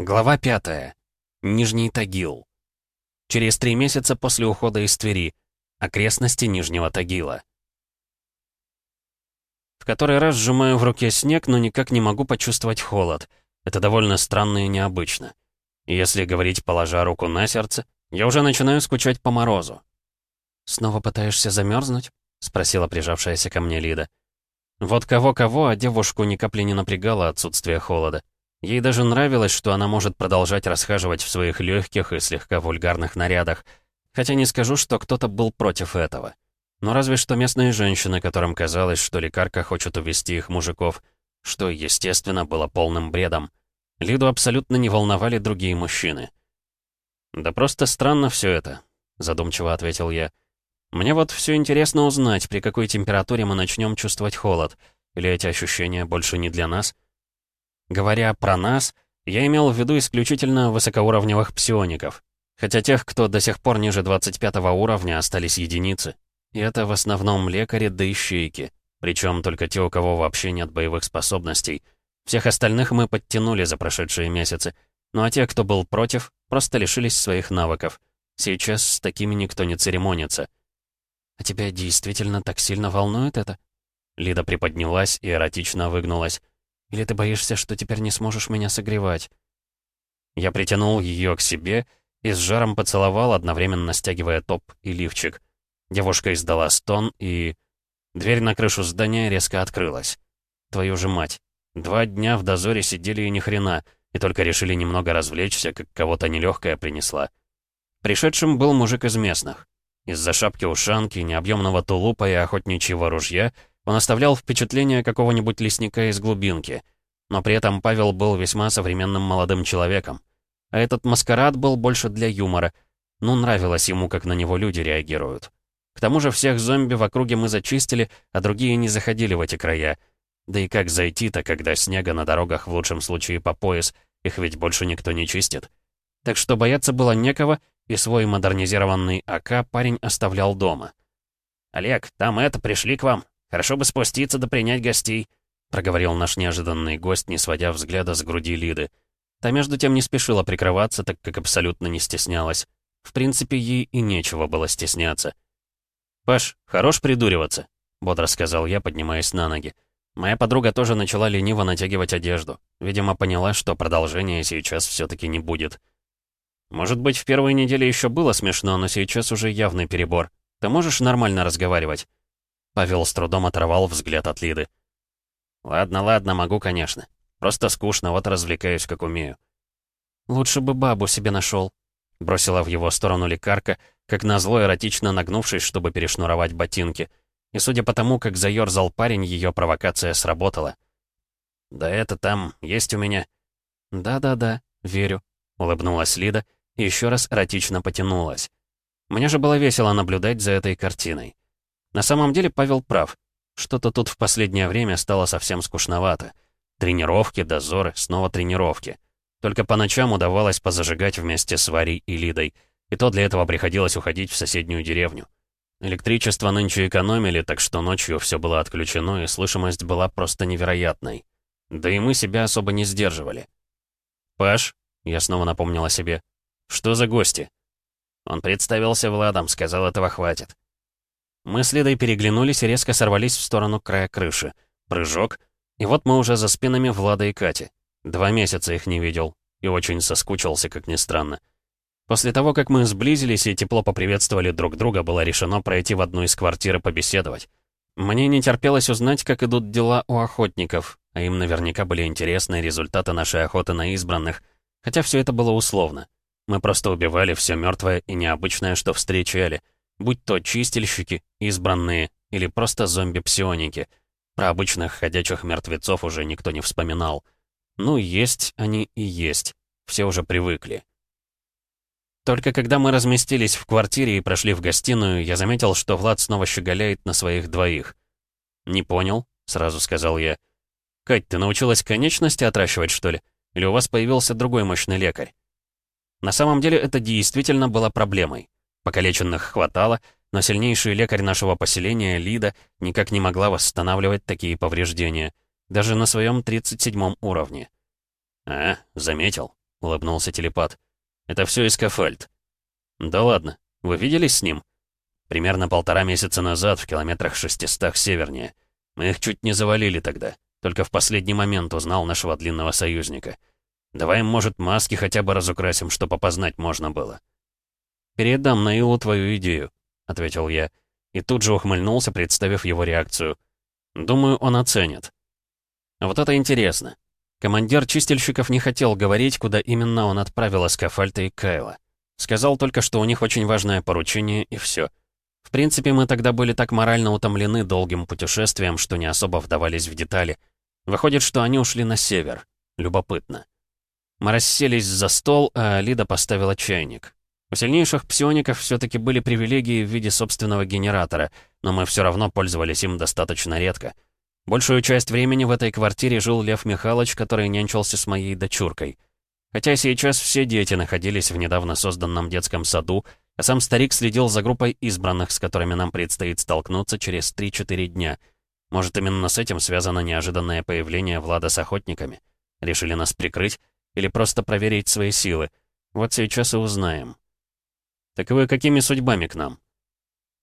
Глава 5. Нижний Тагил. Через три месяца после ухода из Твери. Окрестности Нижнего Тагила. В который раз сжимаю в руке снег, но никак не могу почувствовать холод. Это довольно странно и необычно. Если говорить, положа руку на сердце, я уже начинаю скучать по морозу. «Снова пытаешься замерзнуть? спросила прижавшаяся ко мне Лида. Вот кого-кого, а девушку ни капли не напрягало отсутствие холода. Ей даже нравилось, что она может продолжать расхаживать в своих легких и слегка вульгарных нарядах. Хотя не скажу, что кто-то был против этого. Но разве что местные женщины, которым казалось, что лекарка хочет увести их мужиков, что, естественно, было полным бредом. Лиду абсолютно не волновали другие мужчины. «Да просто странно все это», — задумчиво ответил я. Мне вот все интересно узнать, при какой температуре мы начнем чувствовать холод. Или эти ощущения больше не для нас? Говоря про нас, я имел в виду исключительно высокоуровневых псиоников. Хотя тех, кто до сих пор ниже 25 уровня, остались единицы. И это в основном лекари да ищейки. Причем только те, у кого вообще нет боевых способностей. Всех остальных мы подтянули за прошедшие месяцы. Ну а те, кто был против, просто лишились своих навыков. Сейчас с такими никто не церемонится. «А тебя действительно так сильно волнует это?» Лида приподнялась и эротично выгнулась. «Или ты боишься, что теперь не сможешь меня согревать?» Я притянул ее к себе и с жаром поцеловал, одновременно стягивая топ и лифчик. Девушка издала стон и... Дверь на крышу здания резко открылась. Твою же мать. Два дня в дозоре сидели и ни хрена, и только решили немного развлечься, как кого-то нелегкая принесла. Пришедшим был мужик из местных. Из-за шапки-ушанки, необъемного тулупа и охотничьего ружья он оставлял впечатление какого-нибудь лесника из глубинки. Но при этом Павел был весьма современным молодым человеком. А этот маскарад был больше для юмора. Ну, нравилось ему, как на него люди реагируют. К тому же всех зомби в округе мы зачистили, а другие не заходили в эти края. Да и как зайти-то, когда снега на дорогах в лучшем случае по пояс, их ведь больше никто не чистит. Так что бояться было некого, и свой модернизированный АК парень оставлял дома. «Олег, там это, пришли к вам. Хорошо бы спуститься да принять гостей», проговорил наш неожиданный гость, не сводя взгляда с груди Лиды. Та между тем не спешила прикрываться, так как абсолютно не стеснялась. В принципе, ей и нечего было стесняться. «Паш, хорош придуриваться», — бодро сказал я, поднимаясь на ноги. Моя подруга тоже начала лениво натягивать одежду. Видимо, поняла, что продолжения сейчас все таки не будет. Может быть, в первой неделе еще было смешно, но сейчас уже явный перебор. Ты можешь нормально разговаривать?» Павел с трудом оторвал взгляд от Лиды. «Ладно, ладно, могу, конечно. Просто скучно, вот развлекаюсь, как умею». «Лучше бы бабу себе нашел», — бросила в его сторону лекарка, как назло эротично нагнувшись, чтобы перешнуровать ботинки. И судя по тому, как заёрзал парень, ее провокация сработала. «Да это там, есть у меня». «Да-да-да, верю», — улыбнулась Лида и еще раз эротично потянулась. Мне же было весело наблюдать за этой картиной. На самом деле Павел прав. Что-то тут в последнее время стало совсем скучновато. Тренировки, дозоры, снова тренировки. Только по ночам удавалось позажигать вместе с Варей и Лидой. И то для этого приходилось уходить в соседнюю деревню. Электричество нынче экономили, так что ночью все было отключено, и слышимость была просто невероятной. Да и мы себя особо не сдерживали. «Паш, я снова напомнил о себе. «Что за гости?» Он представился Владом, сказал, этого хватит. Мы с Лидой переглянулись и резко сорвались в сторону края крыши. Прыжок. И вот мы уже за спинами Влада и Кати. Два месяца их не видел. И очень соскучился, как ни странно. После того, как мы сблизились и тепло поприветствовали друг друга, было решено пройти в одну из квартир и побеседовать. Мне не терпелось узнать, как идут дела у охотников, а им наверняка были интересны результаты нашей охоты на избранных — Хотя все это было условно. Мы просто убивали все мертвое и необычное, что встречали. Будь то чистильщики, избранные или просто зомби-псионики. Про обычных ходячих мертвецов уже никто не вспоминал. Ну, есть они и есть. Все уже привыкли. Только когда мы разместились в квартире и прошли в гостиную, я заметил, что Влад снова щеголяет на своих двоих. «Не понял», — сразу сказал я. «Кать, ты научилась конечности отращивать, что ли?» Или у вас появился другой мощный лекарь? На самом деле это действительно было проблемой. Покалеченных хватало, но сильнейший лекарь нашего поселения, Лида, никак не могла восстанавливать такие повреждения, даже на своем 37 уровне. «А, заметил», — улыбнулся телепат. «Это все Искафальт». «Да ладно, вы виделись с ним?» «Примерно полтора месяца назад, в километрах шестистах севернее. Мы их чуть не завалили тогда. Только в последний момент узнал нашего длинного союзника. Давай, может, маски хотя бы разукрасим, чтобы опознать можно было». «Передам Наилу твою идею», — ответил я. И тут же ухмыльнулся, представив его реакцию. «Думаю, он оценит». Вот это интересно. Командир чистильщиков не хотел говорить, куда именно он отправил Аскафальта и Кайла. Сказал только, что у них очень важное поручение, и все. В принципе, мы тогда были так морально утомлены долгим путешествием, что не особо вдавались в детали. Выходит, что они ушли на север. Любопытно. Мы расселись за стол, а Лида поставила чайник. У сильнейших псиоников все-таки были привилегии в виде собственного генератора, но мы все равно пользовались им достаточно редко. Большую часть времени в этой квартире жил Лев Михайлович, который нянчился с моей дочуркой. Хотя сейчас все дети находились в недавно созданном детском саду, а сам старик следил за группой избранных, с которыми нам предстоит столкнуться через 3-4 дня. Может, именно с этим связано неожиданное появление Влада с охотниками? Решили нас прикрыть? Или просто проверить свои силы? Вот сейчас и узнаем. «Так вы какими судьбами к нам?»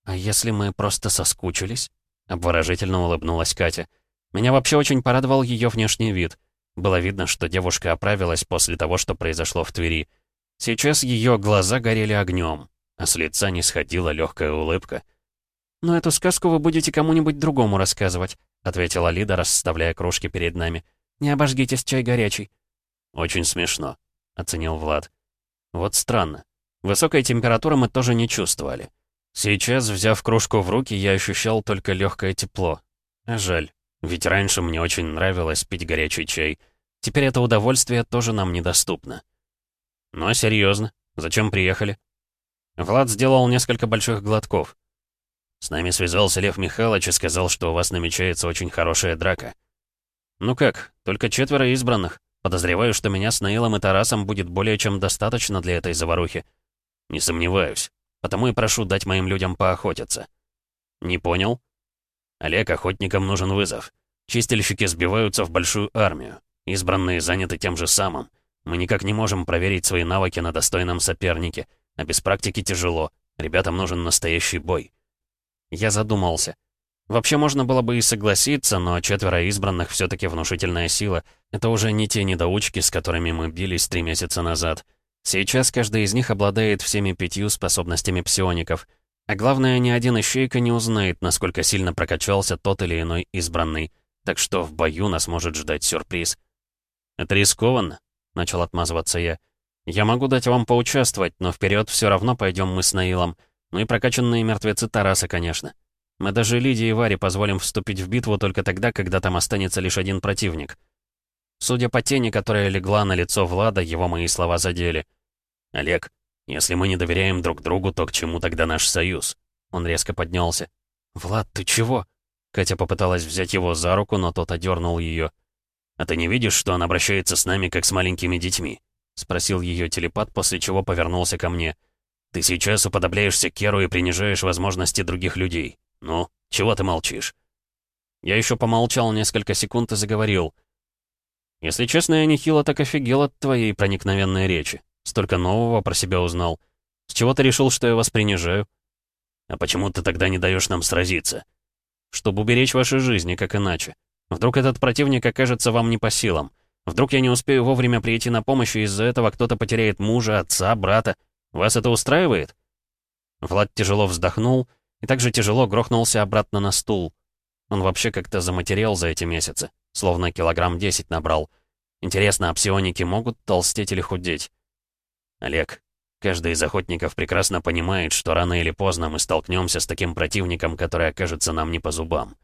«А если мы просто соскучились?» Обворожительно улыбнулась Катя. Меня вообще очень порадовал ее внешний вид. Было видно, что девушка оправилась после того, что произошло в Твери. Сейчас ее глаза горели огнем, а с лица не сходила легкая улыбка. «Но эту сказку вы будете кому-нибудь другому рассказывать», ответила Лида, расставляя кружки перед нами. «Не обожгитесь, чай горячий». «Очень смешно», — оценил Влад. «Вот странно. Высокой температуры мы тоже не чувствовали. Сейчас, взяв кружку в руки, я ощущал только легкое тепло. Жаль, ведь раньше мне очень нравилось пить горячий чай. Теперь это удовольствие тоже нам недоступно. А серьезно, зачем приехали? Влад сделал несколько больших глотков. С нами связался Лев Михайлович и сказал, что у вас намечается очень хорошая драка. Ну как, только четверо избранных. Подозреваю, что меня с Наилом и Тарасом будет более чем достаточно для этой заварухи. «Не сомневаюсь. Потому и прошу дать моим людям поохотиться». «Не понял?» «Олег, охотникам нужен вызов. Чистильщики сбиваются в большую армию. Избранные заняты тем же самым. Мы никак не можем проверить свои навыки на достойном сопернике. А без практики тяжело. Ребятам нужен настоящий бой». Я задумался. Вообще можно было бы и согласиться, но четверо избранных все таки внушительная сила. Это уже не те недоучки, с которыми мы бились три месяца назад. Сейчас каждый из них обладает всеми пятью способностями псиоников. А главное, ни один ищейка не узнает, насколько сильно прокачался тот или иной избранный. Так что в бою нас может ждать сюрприз. «Это рискованно», — начал отмазываться я. «Я могу дать вам поучаствовать, но вперед все равно пойдем мы с Наилом. Ну и прокачанные мертвецы Тараса, конечно. Мы даже Лидии и Варе позволим вступить в битву только тогда, когда там останется лишь один противник». Судя по тени, которая легла на лицо Влада, его мои слова задели. «Олег, если мы не доверяем друг другу, то к чему тогда наш союз?» Он резко поднялся. «Влад, ты чего?» Катя попыталась взять его за руку, но тот одернул ее. «А ты не видишь, что он обращается с нами, как с маленькими детьми?» Спросил ее телепат, после чего повернулся ко мне. «Ты сейчас уподобляешься Керу и принижаешь возможности других людей. Ну, чего ты молчишь?» Я еще помолчал несколько секунд и заговорил. Если честно, я нехило так офигел от твоей проникновенной речи. Столько нового про себя узнал. С чего ты решил, что я вас принижаю? А почему ты тогда не даешь нам сразиться? Чтобы уберечь ваши жизни, как иначе. Вдруг этот противник окажется вам не по силам. Вдруг я не успею вовремя прийти на помощь, и из-за этого кто-то потеряет мужа, отца, брата. Вас это устраивает?» Влад тяжело вздохнул и также тяжело грохнулся обратно на стул. Он вообще как-то заматерел за эти месяцы. Словно килограмм 10 набрал. Интересно, а псионики могут толстеть или худеть? Олег, каждый из охотников прекрасно понимает, что рано или поздно мы столкнемся с таким противником, который окажется нам не по зубам.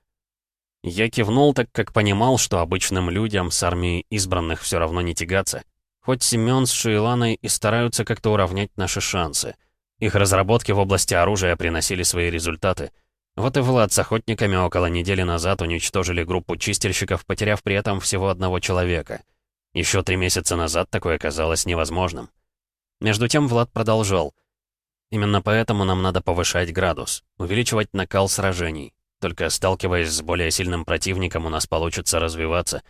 Я кивнул, так как понимал, что обычным людям с армией избранных все равно не тягаться. Хоть Семен с Шейланой и стараются как-то уравнять наши шансы. Их разработки в области оружия приносили свои результаты — вот и Влад с охотниками около недели назад уничтожили группу чистильщиков, потеряв при этом всего одного человека. Еще три месяца назад такое казалось невозможным. Между тем Влад продолжал. «Именно поэтому нам надо повышать градус, увеличивать накал сражений. Только сталкиваясь с более сильным противником, у нас получится развиваться.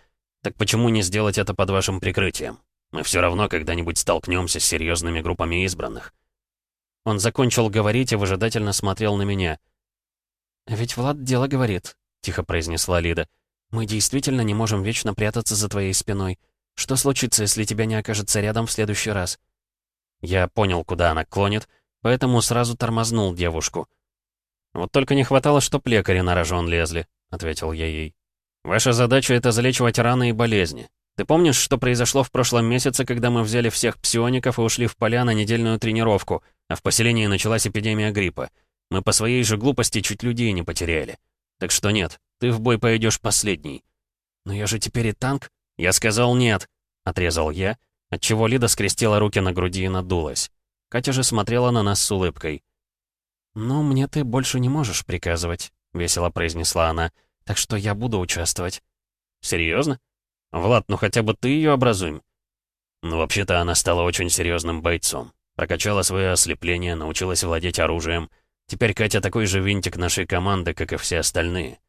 Так почему не сделать это под вашим прикрытием? Мы все равно когда-нибудь столкнемся с серьезными группами избранных. Он закончил говорить и выжидательно смотрел на меня. «Ведь Влад дело говорит», — тихо произнесла Лида. «Мы действительно не можем вечно прятаться за твоей спиной. Что случится, если тебя не окажется рядом в следующий раз?» Я понял, куда она клонит, поэтому сразу тормознул девушку. «Вот только не хватало, чтоб лекари на рожон лезли», — ответил я ей. «Ваша задача — это залечивать раны и болезни. Ты помнишь, что произошло в прошлом месяце, когда мы взяли всех псиоников и ушли в поля на недельную тренировку, а в поселении началась эпидемия гриппа? Мы по своей же глупости чуть людей не потеряли. Так что нет, ты в бой пойдешь последний». «Но я же теперь и танк?» «Я сказал нет», — отрезал я, отчего Лида скрестила руки на груди и надулась. Катя же смотрела на нас с улыбкой. «Ну, мне ты больше не можешь приказывать», — весело произнесла она, «так что я буду участвовать». «Серьезно? Влад, ну хотя бы ты ее образуем». Ну, вообще-то она стала очень серьезным бойцом. Прокачала свое ослепление, научилась владеть оружием. Теперь Катя такой же винтик нашей команды, как и все остальные.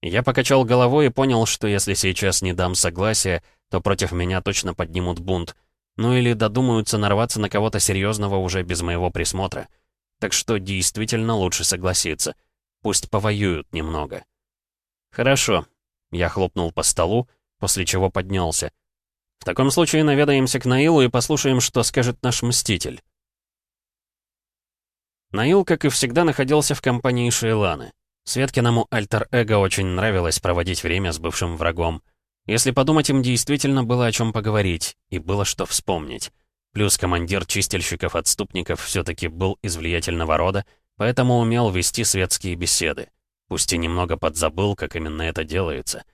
Я покачал головой и понял, что если сейчас не дам согласия, то против меня точно поднимут бунт. Ну или додумаются нарваться на кого-то серьезного уже без моего присмотра. Так что действительно лучше согласиться. Пусть повоюют немного. Хорошо. Я хлопнул по столу, после чего поднялся. В таком случае наведаемся к Наилу и послушаем, что скажет наш Мститель. Наил, как и всегда, находился в компании Шейланы. Светкиному альтер-эго очень нравилось проводить время с бывшим врагом. Если подумать, им действительно было о чем поговорить, и было что вспомнить. Плюс командир чистильщиков-отступников все-таки был из влиятельного рода, поэтому умел вести светские беседы. Пусть и немного подзабыл, как именно это делается.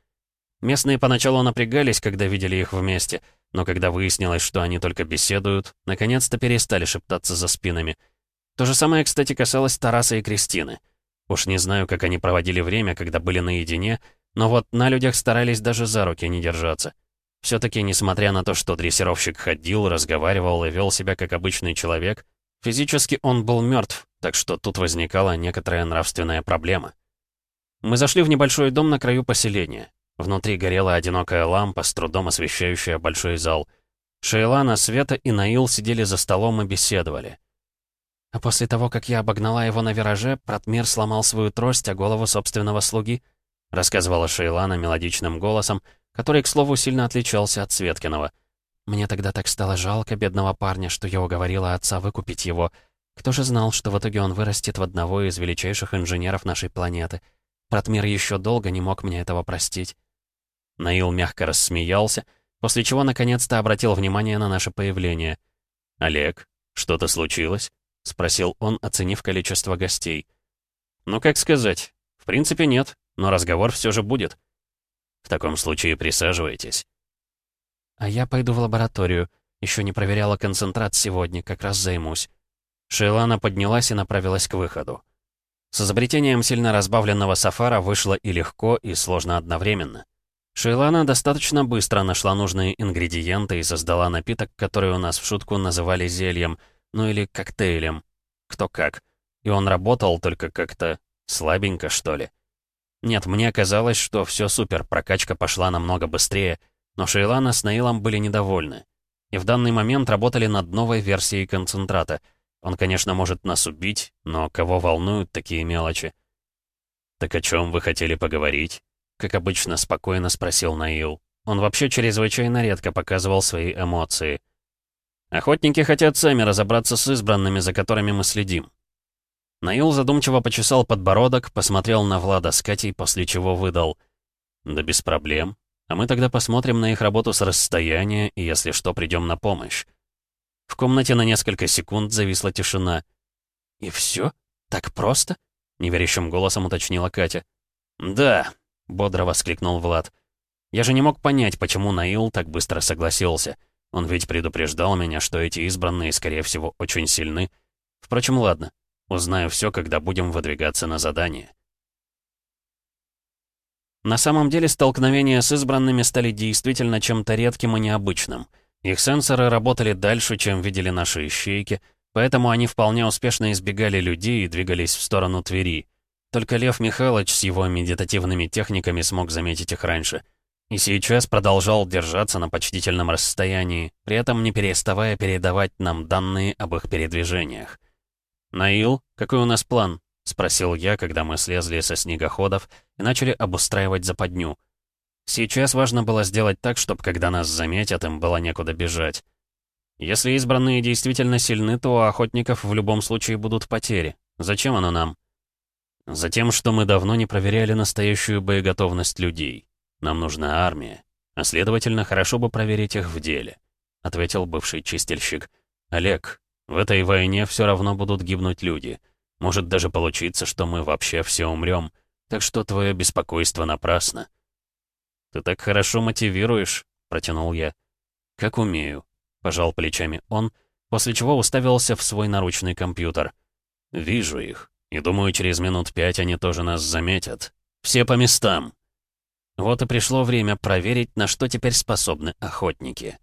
Местные поначалу напрягались, когда видели их вместе, но когда выяснилось, что они только беседуют, наконец-то перестали шептаться за спинами. То же самое, кстати, касалось Тараса и Кристины — Уж не знаю, как они проводили время, когда были наедине, но вот на людях старались даже за руки не держаться. Все-таки, несмотря на то, что дрессировщик ходил, разговаривал и вел себя как обычный человек, физически он был мертв, так что тут возникала некоторая нравственная проблема. Мы зашли в небольшой дом на краю поселения. Внутри горела одинокая лампа, с трудом освещающая большой зал. Шейлана, Света и Наил сидели за столом и беседовали. А после того, как я обогнала его на вираже, Пратмир сломал свою трость о голову собственного слуги, рассказывала Шейлана мелодичным голосом, который, к слову, сильно отличался от Светкиного. Мне тогда так стало жалко бедного парня, что я уговорила отца выкупить его. Кто же знал, что в итоге он вырастет в одного из величайших инженеров нашей планеты? Пратмир еще долго не мог мне этого простить. Наил мягко рассмеялся, после чего наконец-то обратил внимание на наше появление. «Олег, что-то случилось?» — спросил он, оценив количество гостей. «Ну, как сказать. В принципе, нет, но разговор все же будет. В таком случае присаживайтесь». «А я пойду в лабораторию. Еще не проверяла концентрат сегодня, как раз займусь». Шейлана поднялась и направилась к выходу. С изобретением сильно разбавленного сафара вышло и легко, и сложно одновременно. Шейлана достаточно быстро нашла нужные ингредиенты и создала напиток, который у нас в шутку называли зельем — ну или коктейлем. Кто как. И он работал только как-то слабенько, что ли. Нет, мне казалось, что все супер, прокачка пошла намного быстрее, но Шейлана с Наилом были недовольны. И в данный момент работали над новой версией концентрата. Он, конечно, может нас убить, но кого волнуют такие мелочи? «Так о чем вы хотели поговорить?» Как обычно, спокойно спросил Наил. Он вообще чрезвычайно редко показывал свои эмоции. Охотники хотят сами разобраться с избранными, за которыми мы следим. Наил задумчиво почесал подбородок, посмотрел на Влада с Катей, после чего выдал. «Да без проблем. А мы тогда посмотрим на их работу с расстояния, и если что, придем на помощь». В комнате на несколько секунд зависла тишина. «И все? Так просто?» — неверящим голосом уточнила Катя. «Да», — бодро воскликнул Влад. «Я же не мог понять, почему Наил так быстро согласился». Он ведь предупреждал меня, что эти избранные, скорее всего, очень сильны. Впрочем, ладно. Узнаю все, когда будем выдвигаться на задание. На самом деле, столкновения с избранными стали действительно чем-то редким и необычным. Их сенсоры работали дальше, чем видели наши ищейки, поэтому они вполне успешно избегали людей и двигались в сторону Твери. Только Лев Михайлович с его медитативными техниками смог заметить их раньше — И сейчас продолжал держаться на почтительном расстоянии, при этом не переставая передавать нам данные об их передвижениях. «Наил, какой у нас план?» — спросил я, когда мы слезли со снегоходов и начали обустраивать западню. Сейчас важно было сделать так, чтобы когда нас заметят, им было некуда бежать. Если избранные действительно сильны, то у охотников в любом случае будут потери. Зачем оно нам? Затем, что мы давно не проверяли настоящую боеготовность людей. Нам нужна армия, а следовательно, хорошо бы проверить их в деле», — ответил бывший чистильщик. «Олег, в этой войне все равно будут гибнуть люди. Может даже получиться, что мы вообще все умрем, так что твое беспокойство напрасно». «Ты так хорошо мотивируешь», — протянул я. «Как умею», — пожал плечами он, после чего уставился в свой наручный компьютер. «Вижу их, и думаю, через минут пять они тоже нас заметят. Все по местам». Вот и пришло время проверить, на что теперь способны охотники.